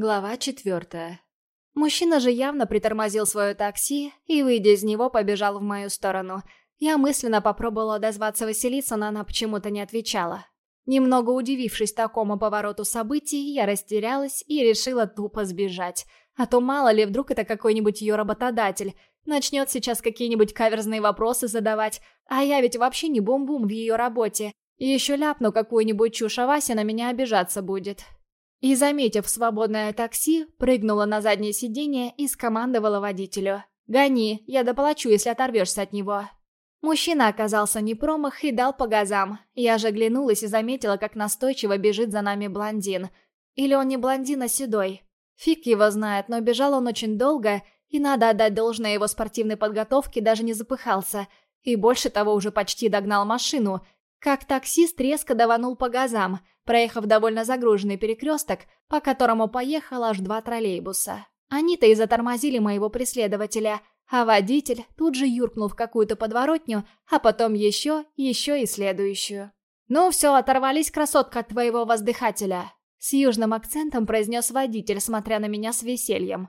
Глава четвертая. Мужчина же явно притормозил свое такси и, выйдя из него, побежал в мою сторону. Я мысленно попробовала дозваться Василису, но она почему-то не отвечала. Немного удивившись такому повороту событий, я растерялась и решила тупо сбежать. А то мало ли, вдруг это какой-нибудь ее работодатель. Начнет сейчас какие-нибудь каверзные вопросы задавать, а я ведь вообще не бум-бум в ее работе. И еще ляпну какую-нибудь чушь, а Вася на меня обижаться будет. И, заметив свободное такси, прыгнула на заднее сиденье и скомандовала водителю. «Гони, я доплачу, если оторвешься от него». Мужчина оказался не промах и дал по газам. Я же оглянулась и заметила, как настойчиво бежит за нами блондин. Или он не блондин, а седой. Фиг его знает, но бежал он очень долго, и надо отдать должное его спортивной подготовке, даже не запыхался. И больше того, уже почти догнал машину – как таксист резко даванул по газам, проехав довольно загруженный перекресток, по которому поехало аж два троллейбуса. Они-то и затормозили моего преследователя, а водитель тут же юркнул в какую-то подворотню, а потом еще, еще и следующую. «Ну все, оторвались, красотка, от твоего воздыхателя!» С южным акцентом произнес водитель, смотря на меня с весельем.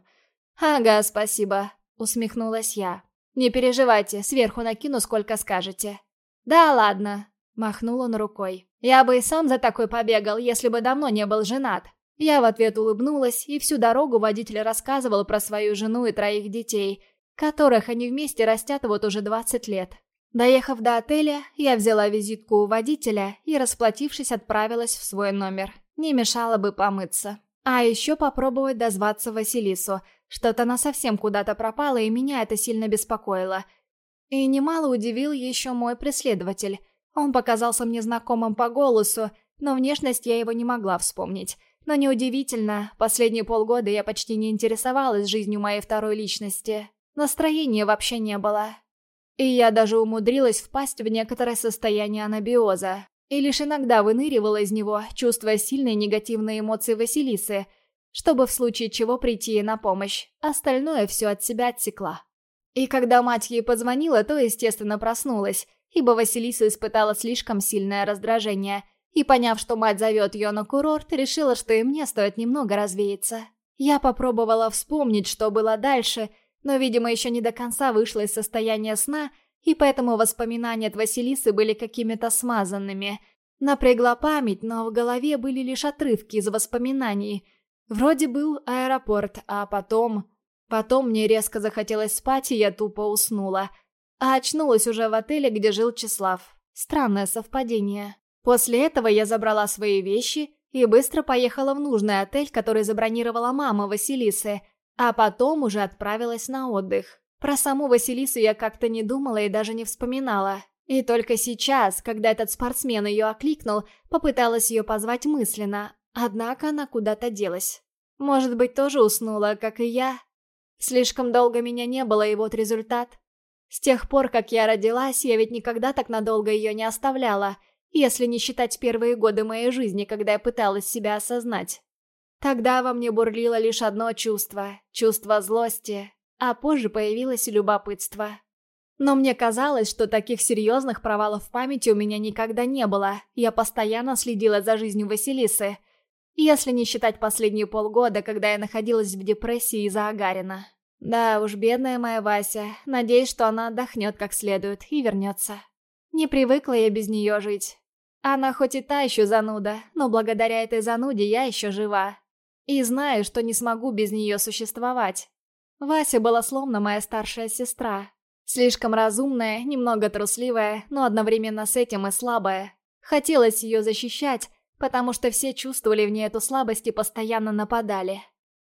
«Ага, спасибо», — усмехнулась я. «Не переживайте, сверху накину, сколько скажете». «Да ладно», Махнул он рукой. «Я бы и сам за такой побегал, если бы давно не был женат». Я в ответ улыбнулась, и всю дорогу водитель рассказывал про свою жену и троих детей, которых они вместе растят вот уже 20 лет. Доехав до отеля, я взяла визитку у водителя и, расплатившись, отправилась в свой номер. Не мешало бы помыться. А еще попробовать дозваться Василису. Что-то она совсем куда-то пропала, и меня это сильно беспокоило. И немало удивил еще мой преследователь. Он показался мне знакомым по голосу, но внешность я его не могла вспомнить. Но неудивительно, последние полгода я почти не интересовалась жизнью моей второй личности. Настроения вообще не было. И я даже умудрилась впасть в некоторое состояние анабиоза. И лишь иногда выныривала из него, чувствуя сильные негативные эмоции Василисы, чтобы в случае чего прийти ей на помощь. Остальное все от себя отсекла. И когда мать ей позвонила, то, естественно, проснулась, ибо Василиса испытала слишком сильное раздражение, и, поняв, что мать зовет ее на курорт, решила, что и мне стоит немного развеяться. Я попробовала вспомнить, что было дальше, но, видимо, еще не до конца вышла из состояния сна, и поэтому воспоминания от Василисы были какими-то смазанными. Напрягла память, но в голове были лишь отрывки из воспоминаний. Вроде был аэропорт, а потом... Потом мне резко захотелось спать, и я тупо уснула – а очнулась уже в отеле, где жил Числав. Странное совпадение. После этого я забрала свои вещи и быстро поехала в нужный отель, который забронировала мама Василисы, а потом уже отправилась на отдых. Про саму Василису я как-то не думала и даже не вспоминала. И только сейчас, когда этот спортсмен ее окликнул, попыталась ее позвать мысленно, однако она куда-то делась. Может быть, тоже уснула, как и я? Слишком долго меня не было, и вот результат. С тех пор, как я родилась, я ведь никогда так надолго ее не оставляла, если не считать первые годы моей жизни, когда я пыталась себя осознать. Тогда во мне бурлило лишь одно чувство — чувство злости, а позже появилось любопытство. Но мне казалось, что таких серьезных провалов в памяти у меня никогда не было, я постоянно следила за жизнью Василисы, если не считать последние полгода, когда я находилась в депрессии из-за Агарина. Да уж, бедная моя Вася. Надеюсь, что она отдохнет как следует и вернется. Не привыкла я без нее жить. Она хоть и та еще зануда, но благодаря этой зануде я еще жива. И знаю, что не смогу без нее существовать. Вася была словно моя старшая сестра. Слишком разумная, немного трусливая, но одновременно с этим и слабая. Хотелось ее защищать, потому что все чувствовали в ней эту слабость и постоянно нападали.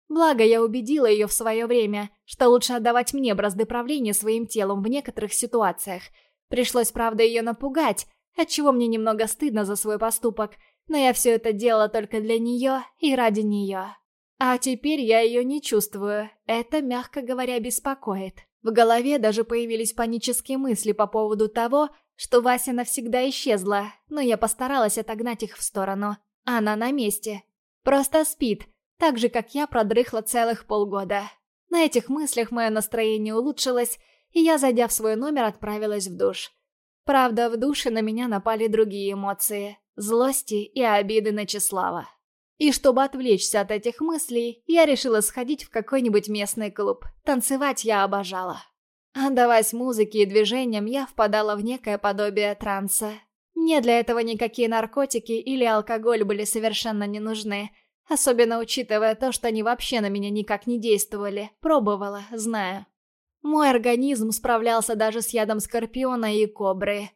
Благо, я убедила ее в свое время, что лучше отдавать мне бразды правления своим телом в некоторых ситуациях. Пришлось, правда, ее напугать, отчего мне немного стыдно за свой поступок, но я все это делала только для нее и ради нее. А теперь я ее не чувствую, это, мягко говоря, беспокоит. В голове даже появились панические мысли по поводу того, что Вася навсегда исчезла, но я постаралась отогнать их в сторону. Она на месте. Просто спит, так же, как я продрыхла целых полгода. На этих мыслях мое настроение улучшилось, и я, зайдя в свой номер, отправилась в душ. Правда, в душе на меня напали другие эмоции – злости и обиды на Числава. И чтобы отвлечься от этих мыслей, я решила сходить в какой-нибудь местный клуб. Танцевать я обожала. Отдаваясь музыке и движениям, я впадала в некое подобие транса. Мне для этого никакие наркотики или алкоголь были совершенно не нужны. Особенно учитывая то, что они вообще на меня никак не действовали. Пробовала, знаю. Мой организм справлялся даже с ядом скорпиона и кобры.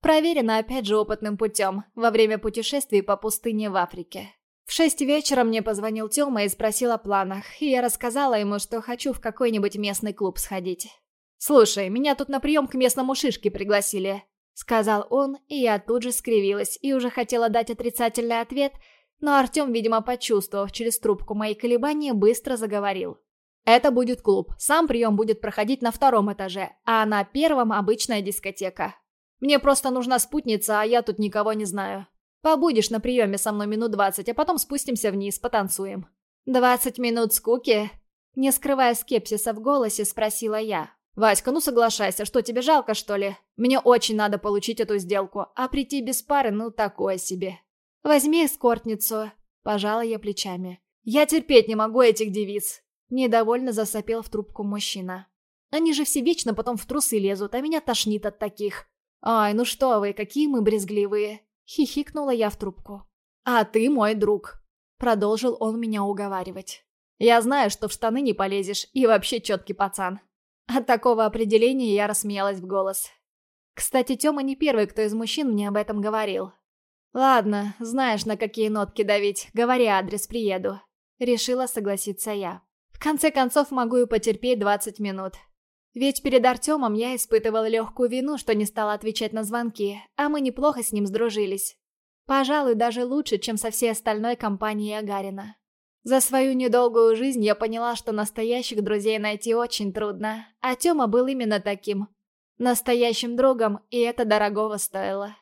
Проверено опять же опытным путем, во время путешествий по пустыне в Африке. В шесть вечера мне позвонил Тёма и спросил о планах, и я рассказала ему, что хочу в какой-нибудь местный клуб сходить. «Слушай, меня тут на прием к местному шишке пригласили», — сказал он, и я тут же скривилась и уже хотела дать отрицательный ответ, но Артём, видимо, почувствовав через трубку мои колебания, быстро заговорил. «Это будет клуб. Сам прием будет проходить на втором этаже, а на первом обычная дискотека. Мне просто нужна спутница, а я тут никого не знаю. Побудешь на приеме со мной минут двадцать, а потом спустимся вниз, потанцуем». «Двадцать минут скуки?» Не скрывая скепсиса в голосе, спросила я. «Васька, ну соглашайся, что тебе жалко, что ли? Мне очень надо получить эту сделку, а прийти без пары, ну такое себе». «Возьми эскортницу», — пожала я плечами. «Я терпеть не могу этих девиц», — недовольно засопел в трубку мужчина. «Они же все вечно потом в трусы лезут, а меня тошнит от таких». «Ай, ну что вы, какие мы брезгливые!» — хихикнула я в трубку. «А ты мой друг!» — продолжил он меня уговаривать. «Я знаю, что в штаны не полезешь, и вообще четкий пацан». От такого определения я рассмеялась в голос. Кстати, Тёма не первый, кто из мужчин мне об этом говорил. «Ладно, знаешь, на какие нотки давить, говори адрес, приеду». Решила согласиться я. В конце концов, могу и потерпеть 20 минут. Ведь перед Артемом я испытывала легкую вину, что не стала отвечать на звонки, а мы неплохо с ним сдружились. Пожалуй, даже лучше, чем со всей остальной компанией Агарина. За свою недолгую жизнь я поняла, что настоящих друзей найти очень трудно, а Тёма был именно таким. Настоящим другом, и это дорогого стоило.